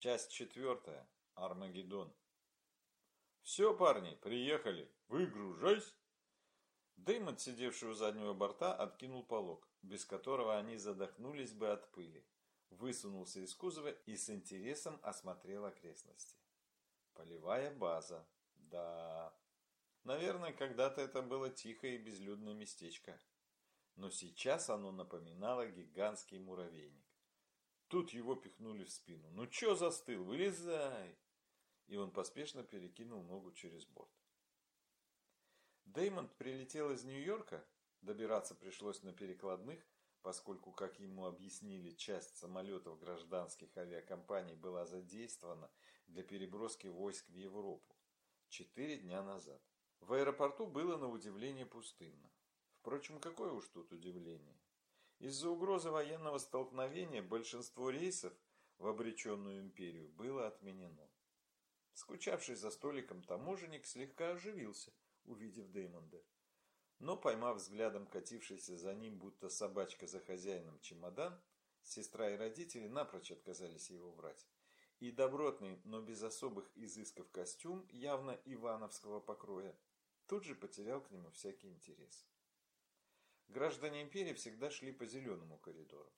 Часть четвертая. Армагеддон. «Все, парни, приехали! Выгружайся!» Дэймон, сидевший у заднего борта, откинул полог, без которого они задохнулись бы от пыли. Высунулся из кузова и с интересом осмотрел окрестности. Полевая база. Да. Наверное, когда-то это было тихое и безлюдное местечко. Но сейчас оно напоминало гигантский муравейник. Тут его пихнули в спину. «Ну чё застыл? Вылезай!» И он поспешно перекинул ногу через борт. Деймонд прилетел из Нью-Йорка. Добираться пришлось на перекладных, поскольку, как ему объяснили, часть самолетов гражданских авиакомпаний была задействована для переброски войск в Европу. Четыре дня назад. В аэропорту было на удивление пустынно. Впрочем, какое уж тут удивление. Из-за угрозы военного столкновения большинство рейсов в обреченную империю было отменено. Скучавший за столиком таможенник слегка оживился, увидев Деймонда. Но, поймав взглядом катившийся за ним, будто собачка за хозяином чемодан, сестра и родители напрочь отказались его врать. И добротный, но без особых изысков костюм, явно ивановского покроя, тут же потерял к нему всякий интерес. Граждане империи всегда шли по зеленому коридору.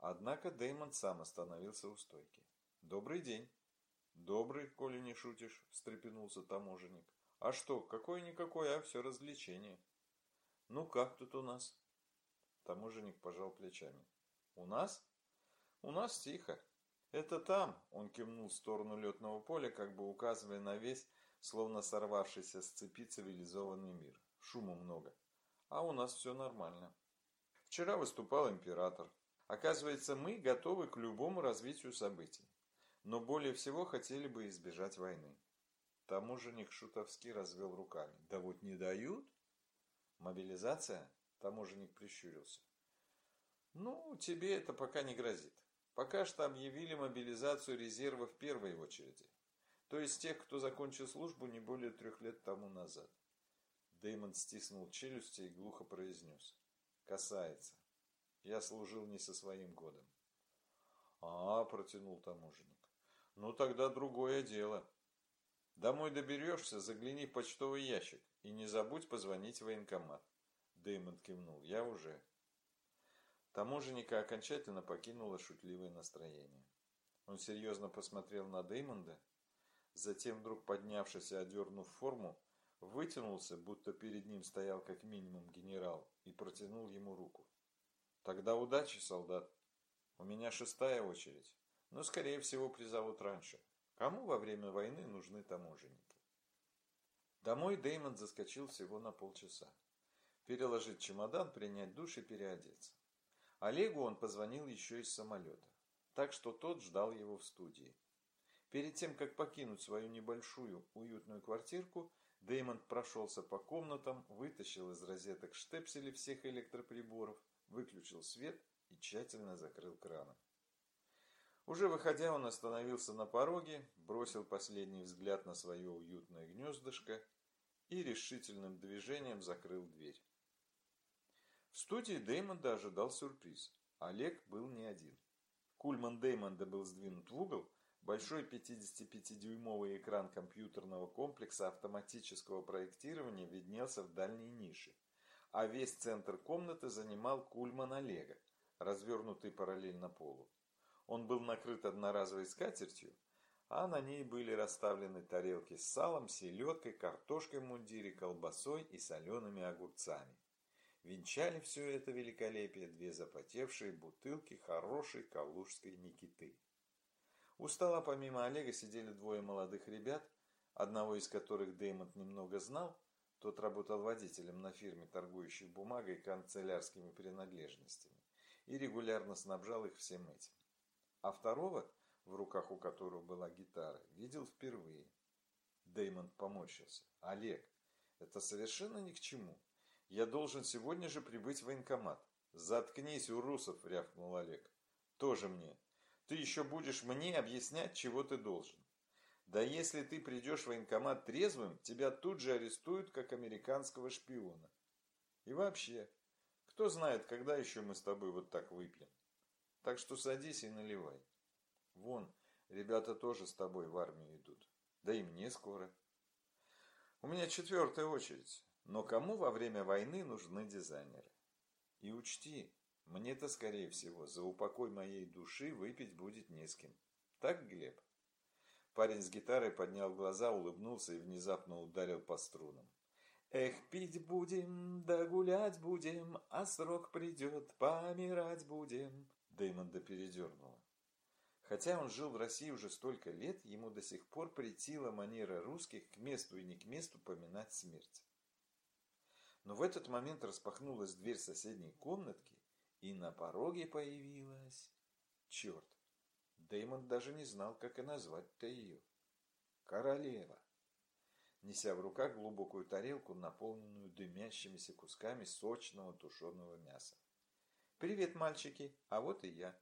Однако Дэймон сам остановился у стойки. «Добрый день!» «Добрый, коли не шутишь», – встрепенулся таможенник. «А что, какое-никакое, а все развлечение». «Ну как тут у нас?» Таможенник пожал плечами. «У нас?» «У нас тихо. Это там», – он кивнул в сторону летного поля, как бы указывая на весь, словно сорвавшийся с цепи цивилизованный мир. Шума много а у нас все нормально. Вчера выступал император. Оказывается, мы готовы к любому развитию событий, но более всего хотели бы избежать войны. Таможенник Шутовский развел руками. Да вот не дают. Мобилизация? Таможенник прищурился. Ну, тебе это пока не грозит. Пока что объявили мобилизацию резерва в первой очереди. То есть тех, кто закончил службу не более трех лет тому назад. Дэймон стиснул челюсти и глухо произнес. «Касается. Я служил не со своим годом». «А, — протянул таможенник, — ну тогда другое дело. Домой доберешься, загляни в почтовый ящик и не забудь позвонить в военкомат». Дэймон кивнул. «Я уже». Таможенника окончательно покинуло шутливое настроение. Он серьезно посмотрел на Дэймонда, затем вдруг поднявшись и одернув форму, вытянулся, будто перед ним стоял как минимум генерал, и протянул ему руку. «Тогда удачи, солдат. У меня шестая очередь, но, скорее всего, призовут раньше. Кому во время войны нужны таможенники?» Домой Деймон заскочил всего на полчаса. Переложить чемодан, принять душ и переодеться. Олегу он позвонил еще из самолета, так что тот ждал его в студии. Перед тем, как покинуть свою небольшую уютную квартирку, Дэймонд прошелся по комнатам, вытащил из розеток штепсели всех электроприборов, выключил свет и тщательно закрыл краны. Уже выходя, он остановился на пороге, бросил последний взгляд на свое уютное гнездышко и решительным движением закрыл дверь. В студии Дэймонда ожидал сюрприз. Олег был не один. Кульман Дэймонда был сдвинут в угол, Большой 55-дюймовый экран компьютерного комплекса автоматического проектирования виднелся в дальней нише, а весь центр комнаты занимал кульман Олега, развернутый параллельно полу. Он был накрыт одноразовой скатертью, а на ней были расставлены тарелки с салом, селедкой, картошкой в мундире, колбасой и солеными огурцами. Венчали все это великолепие две запотевшие бутылки хорошей калужской Никиты. У стола помимо Олега сидели двое молодых ребят, одного из которых Дэймонд немного знал, тот работал водителем на фирме, торгующей бумагой и канцелярскими принадлежностями, и регулярно снабжал их всем этим. А второго, в руках у которого была гитара, видел впервые. Дэймонд поморщился. «Олег, это совершенно ни к чему. Я должен сегодня же прибыть в военкомат». «Заткнись, урусов!» – рявкнул Олег. «Тоже мне. Ты еще будешь мне объяснять, чего ты должен. Да если ты придешь в военкомат трезвым, тебя тут же арестуют, как американского шпиона. И вообще, кто знает, когда еще мы с тобой вот так выпьем. Так что садись и наливай. Вон, Ребята тоже с тобой в армию идут. Да и мне скоро. У меня четвертая очередь. Но кому во время войны нужны дизайнеры? И учти, мне-то, скорее всего, за упокой моей души выпить будет не с кем. Так, Глеб? Парень с гитарой поднял глаза, улыбнулся и внезапно ударил по струнам. Эх, пить будем, да гулять будем, а срок придет, помирать будем. Дэймонда передернуло. Хотя он жил в России уже столько лет, ему до сих пор претила манера русских к месту и не к месту поминать смерть. Но в этот момент распахнулась дверь соседней комнатки, и на пороге появилась... Черт! Дэймон даже не знал, как и назвать-то ее. Королева. Неся в руках глубокую тарелку, наполненную дымящимися кусками сочного тушеного мяса. «Привет, мальчики! А вот и я!»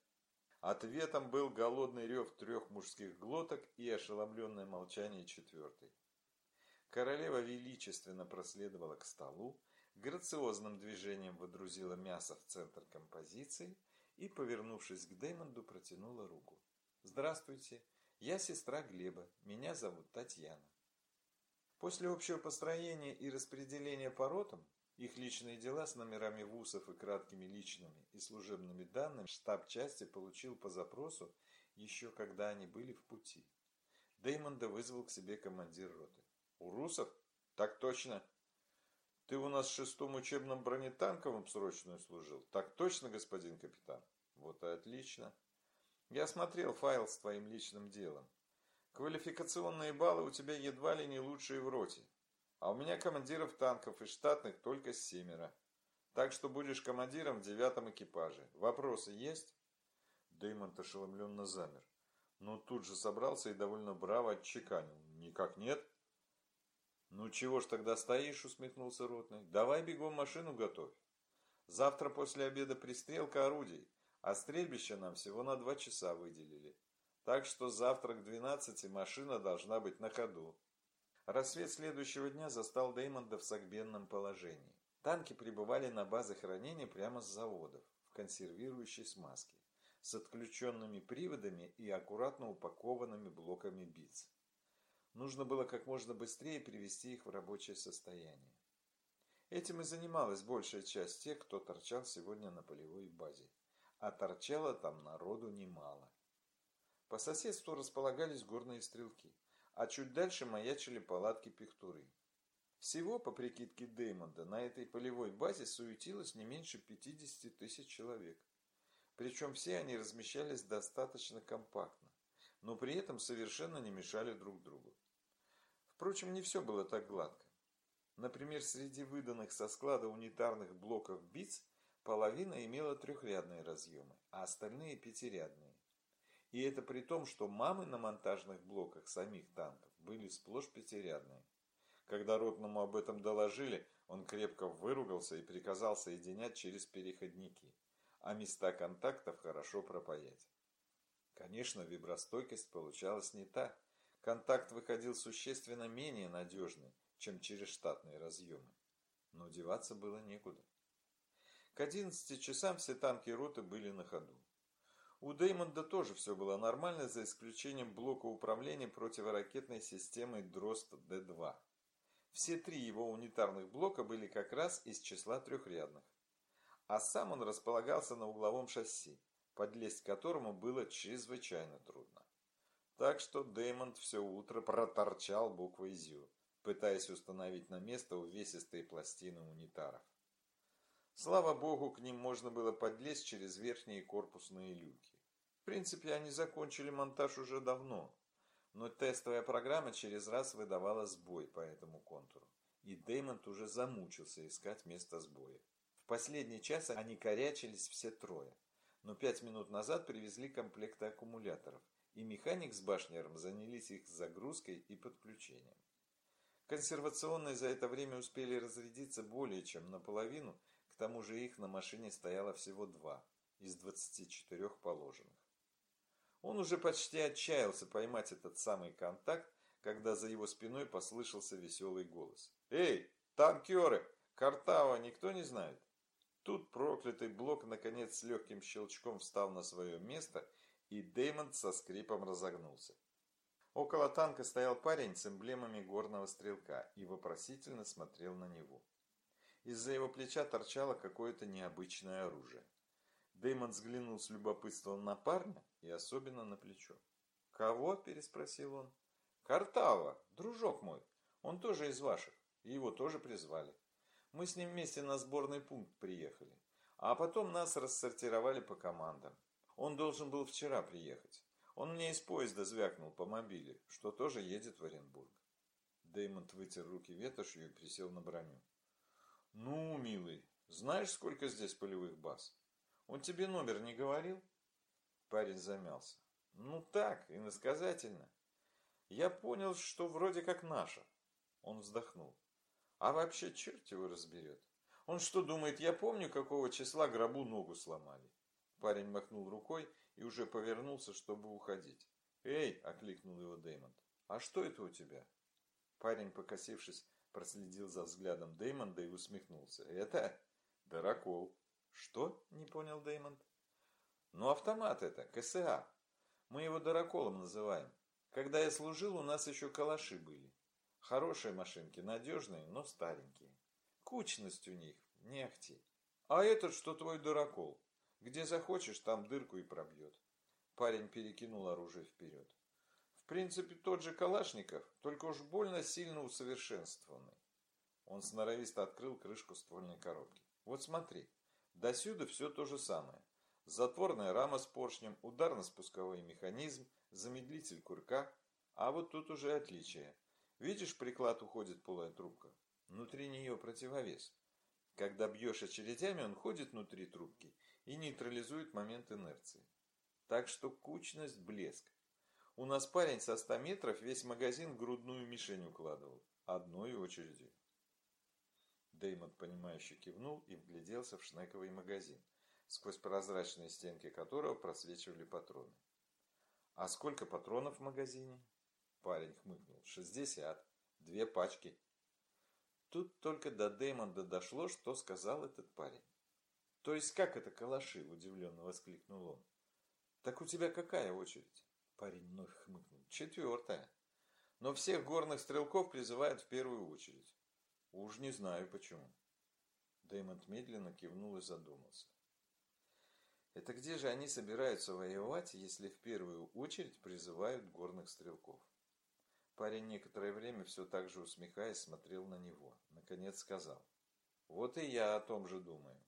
Ответом был голодный рев трех мужских глоток и ошеломленное молчание четвертой. Королева величественно проследовала к столу, грациозным движением водрузила мясо в центр композиции и, повернувшись к Дэймонду, протянула руку. «Здравствуйте, я сестра Глеба, меня зовут Татьяна». После общего построения и распределения по ротам, их личные дела с номерами вузов и краткими личными и служебными данными штаб части получил по запросу еще когда они были в пути. Дэймонда вызвал к себе командир роты. «У русов? Так точно!» Ты у нас в шестом учебном бронетанковом срочную служил? Так точно, господин капитан? Вот и отлично. Я смотрел файл с твоим личным делом. Квалификационные баллы у тебя едва ли не лучшие в роте. А у меня командиров танков и штатных только семеро. Так что будешь командиром в девятом экипаже. Вопросы есть? Дэймонд ошеломленно замер. Но тут же собрался и довольно браво отчеканил. Никак нет. «Ну чего ж тогда стоишь?» – усмехнулся Ротный. «Давай бегом машину готовь. Завтра после обеда пристрелка орудий, а стрельбище нам всего на два часа выделили. Так что завтра к двенадцати машина должна быть на ходу». Рассвет следующего дня застал Деймонда в согбенном положении. Танки прибывали на базы хранения прямо с заводов, в консервирующей смазке, с отключенными приводами и аккуратно упакованными блоками БИЦ. Нужно было как можно быстрее привести их в рабочее состояние. Этим и занималась большая часть тех, кто торчал сегодня на полевой базе. А торчало там народу немало. По соседству располагались горные стрелки, а чуть дальше маячили палатки пихтуры. Всего, по прикидке Деймонда, на этой полевой базе суетилось не меньше 50 тысяч человек. Причем все они размещались достаточно компактно, но при этом совершенно не мешали друг другу. Впрочем, не все было так гладко. Например, среди выданных со склада унитарных блоков БИЦ половина имела трехрядные разъемы, а остальные пятирядные. И это при том, что мамы на монтажных блоках самих танков были сплошь пятирядные. Когда Ротному об этом доложили, он крепко выругался и приказал соединять через переходники, а места контактов хорошо пропаять. Конечно, вибростойкость получалась не та, контакт выходил существенно менее надежный, чем через штатные разъемы. Но деваться было некуда. К 11 часам все танки роты были на ходу. У Деймонда тоже все было нормально, за исключением блока управления противоракетной системой Дрозд-Д-2. Все три его унитарных блока были как раз из числа трехрядных. А сам он располагался на угловом шасси, подлезть к которому было чрезвычайно трудно. Так что Дэймонд все утро проторчал буквой «Зю», пытаясь установить на место увесистые пластины унитаров. Слава богу, к ним можно было подлезть через верхние корпусные люки. В принципе, они закончили монтаж уже давно, но тестовая программа через раз выдавала сбой по этому контуру, и Дэймонд уже замучился искать место сбоя. В последний час они корячились все трое, но пять минут назад привезли комплекты аккумуляторов – и механик с башнером занялись их загрузкой и подключением. Консервационные за это время успели разрядиться более чем наполовину, к тому же их на машине стояло всего два из 24 положенных. Он уже почти отчаялся поймать этот самый контакт, когда за его спиной послышался веселый голос. «Эй, танкеры! Картава никто не знает?» Тут проклятый блок наконец с легким щелчком встал на свое место и Деймонд со скрипом разогнулся. Около танка стоял парень с эмблемами горного стрелка и вопросительно смотрел на него. Из-за его плеча торчало какое-то необычное оружие. Дэймон взглянул с любопытством на парня и особенно на плечо. «Кого?» – переспросил он. «Картава, дружок мой. Он тоже из ваших. Его тоже призвали. Мы с ним вместе на сборный пункт приехали. А потом нас рассортировали по командам. Он должен был вчера приехать. Он мне из поезда звякнул по мобиле, что тоже едет в Оренбург. Дэймонд вытер руки ветошью и присел на броню. «Ну, милый, знаешь, сколько здесь полевых баз? Он тебе номер не говорил?» Парень замялся. «Ну так, иносказательно. Я понял, что вроде как наша». Он вздохнул. «А вообще черт его разберет. Он что думает, я помню, какого числа гробу ногу сломали?» Парень махнул рукой и уже повернулся, чтобы уходить. «Эй!» – окликнул его Дэймонд. «А что это у тебя?» Парень, покосившись, проследил за взглядом Дэймонда и усмехнулся. «Это? Даракол». «Что?» – не понял Дэймонд. «Ну, автомат это, КСА. Мы его Дараколом называем. Когда я служил, у нас еще калаши были. Хорошие машинки, надежные, но старенькие. Кучность у них, не ахти. А этот что твой Даракол?» Где захочешь, там дырку и пробьет. Парень перекинул оружие вперед. В принципе, тот же Калашников, только уж больно сильно усовершенствованный. Он сноровисто открыл крышку ствольной коробки. Вот смотри, досюда все то же самое. Затворная рама с поршнем, ударно-спусковой механизм, замедлитель курка. А вот тут уже отличие. Видишь, приклад уходит полая трубка. Внутри нее противовес. Когда бьешь очередями, он ходит внутри трубки и нейтрализует момент инерции. Так что кучность – блеск. У нас парень со 100 метров весь магазин в грудную мишень укладывал. Одной очередью. Дэймонд, понимающе кивнул и вгляделся в шнековый магазин, сквозь прозрачные стенки которого просвечивали патроны. «А сколько патронов в магазине?» Парень хмыкнул. «Шестьдесят. Две пачки». Тут только до Дэймонда дошло, что сказал этот парень. То есть как это калаши? Удивленно воскликнул он. Так у тебя какая очередь? Парень вновь хмыкнул. Четвертая. Но всех горных стрелков призывают в первую очередь. Уж не знаю почему. Дэймонд медленно кивнул и задумался. Это где же они собираются воевать, если в первую очередь призывают горных стрелков? Парень некоторое время все так же усмехаясь смотрел на него. Наконец сказал. Вот и я о том же думаю.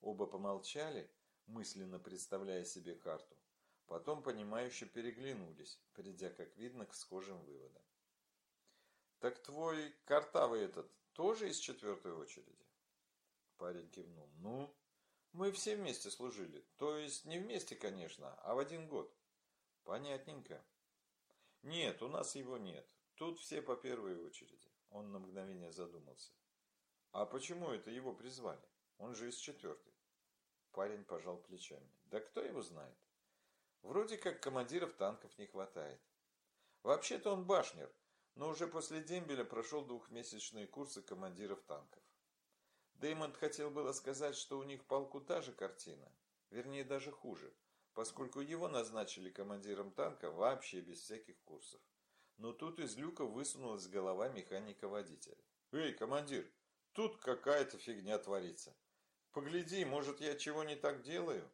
Оба помолчали, мысленно представляя себе карту. Потом, понимающе переглянулись, придя, как видно, к схожим выводам. «Так твой картавый этот тоже из четвертой очереди?» Парень кивнул. «Ну, мы все вместе служили. То есть не вместе, конечно, а в один год». «Понятненько». «Нет, у нас его нет. Тут все по первой очереди». Он на мгновение задумался. «А почему это его призвали? Он же из четвертой». Парень пожал плечами. Да кто его знает? Вроде как командиров танков не хватает. Вообще-то он башнер, но уже после дембеля прошел двухмесячные курсы командиров танков. Дэймонд хотел было сказать, что у них в полку та же картина, вернее даже хуже, поскольку его назначили командиром танка вообще без всяких курсов. Но тут из люка высунулась голова механика-водителя. «Эй, командир, тут какая-то фигня творится. Погляди, может, я чего не так делаю?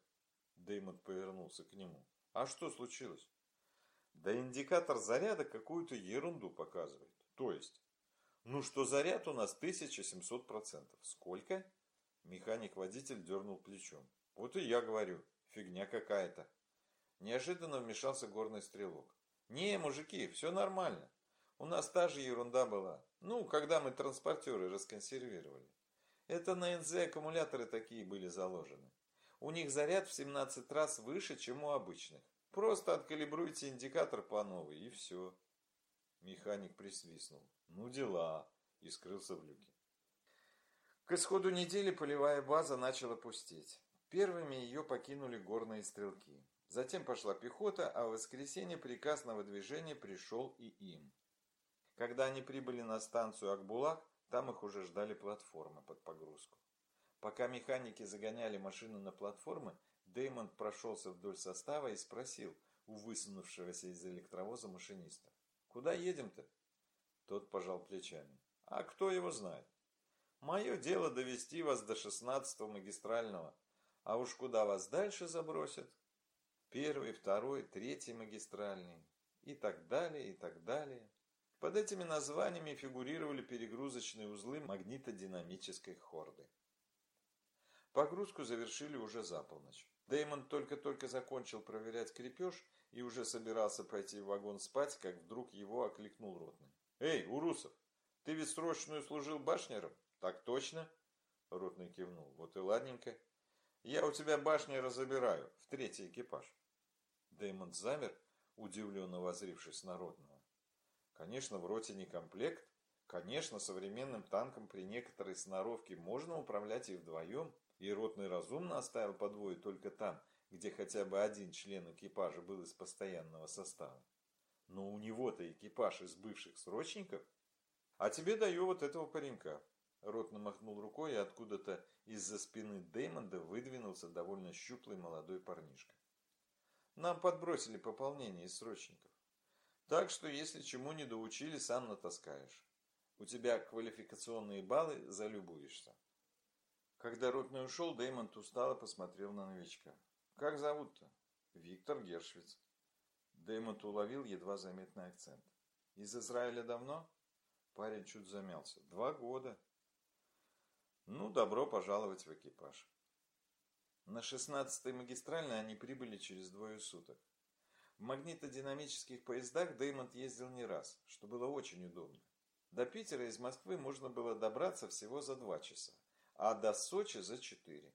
Дэймонд повернулся к нему. А что случилось? Да индикатор заряда какую-то ерунду показывает. То есть? Ну что заряд у нас 1700%. Сколько? Механик-водитель дернул плечом. Вот и я говорю, фигня какая-то. Неожиданно вмешался горный стрелок. Не, мужики, все нормально. У нас та же ерунда была. Ну, когда мы транспортеры расконсервировали. Это на НЗ аккумуляторы такие были заложены. У них заряд в 17 раз выше, чем у обычных. Просто откалибруйте индикатор по новой, и все. Механик присвистнул. Ну дела. И скрылся в люке. К исходу недели полевая база начала пустеть. Первыми ее покинули горные стрелки. Затем пошла пехота, а в воскресенье приказ на выдвижение пришел и им. Когда они прибыли на станцию Акбулак, там их уже ждали платформы под погрузку. Пока механики загоняли машину на платформы, Деймонд прошелся вдоль состава и спросил у высунувшегося из электровоза машиниста. «Куда едем-то?» Тот пожал плечами. «А кто его знает? Мое дело довести вас до шестнадцатого магистрального, а уж куда вас дальше забросят? Первый, второй, третий магистральный и так далее, и так далее». Под этими названиями фигурировали перегрузочные узлы магнитодинамической хорды. Погрузку завершили уже за полночь. Дэймон только-только закончил проверять крепеж и уже собирался пойти в вагон спать, как вдруг его окликнул ротный. «Эй, Урусов, ты ведь срочную служил башнером?» «Так точно?» Ротный кивнул. «Вот и ладненько. Я у тебя башнера забираю, в третий экипаж». Дэймон замер, удивленно возрившись на Ротного. Конечно, в роте не комплект. Конечно, современным танком при некоторой сноровке можно управлять и вдвоем и Ротный разумно оставил подвое только там, где хотя бы один член экипажа был из постоянного состава. Но у него-то экипаж из бывших срочников. А тебе даю вот этого паренька. Ротно махнул рукой, и откуда-то из-за спины Деймонда выдвинулся довольно щуплый молодой парнишка. Нам подбросили пополнение из срочников. Так что, если чему не доучили, сам натаскаешь. У тебя квалификационные баллы, залюбуешься. Когда Ротный ушел, Дэймонд устало посмотрел на новичка. «Как зовут-то?» «Виктор Гершвиц». Дэймонд уловил едва заметный акцент. «Из Израиля давно?» Парень чуть замялся. «Два года». «Ну, добро пожаловать в экипаж». На 16-й магистральной они прибыли через двое суток. В магнитодинамических поездах Дэймонд ездил не раз, что было очень удобно. До Питера из Москвы можно было добраться всего за два часа а до Сочи за 4.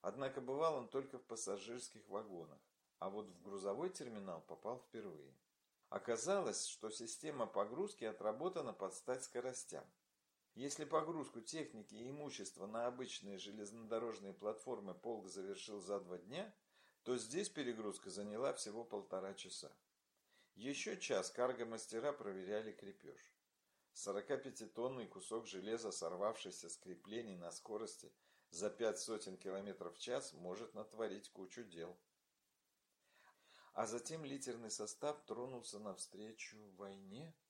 Однако бывал он только в пассажирских вагонах, а вот в грузовой терминал попал впервые. Оказалось, что система погрузки отработана под стать скоростям. Если погрузку техники и имущества на обычные железнодорожные платформы полк завершил за два дня, то здесь перегрузка заняла всего полтора часа. Еще час карго-мастера проверяли крепеж. 45-тонный кусок железа, сорвавшийся с креплений на скорости за пять сотен километров в час, может натворить кучу дел. А затем литерный состав тронулся навстречу войне –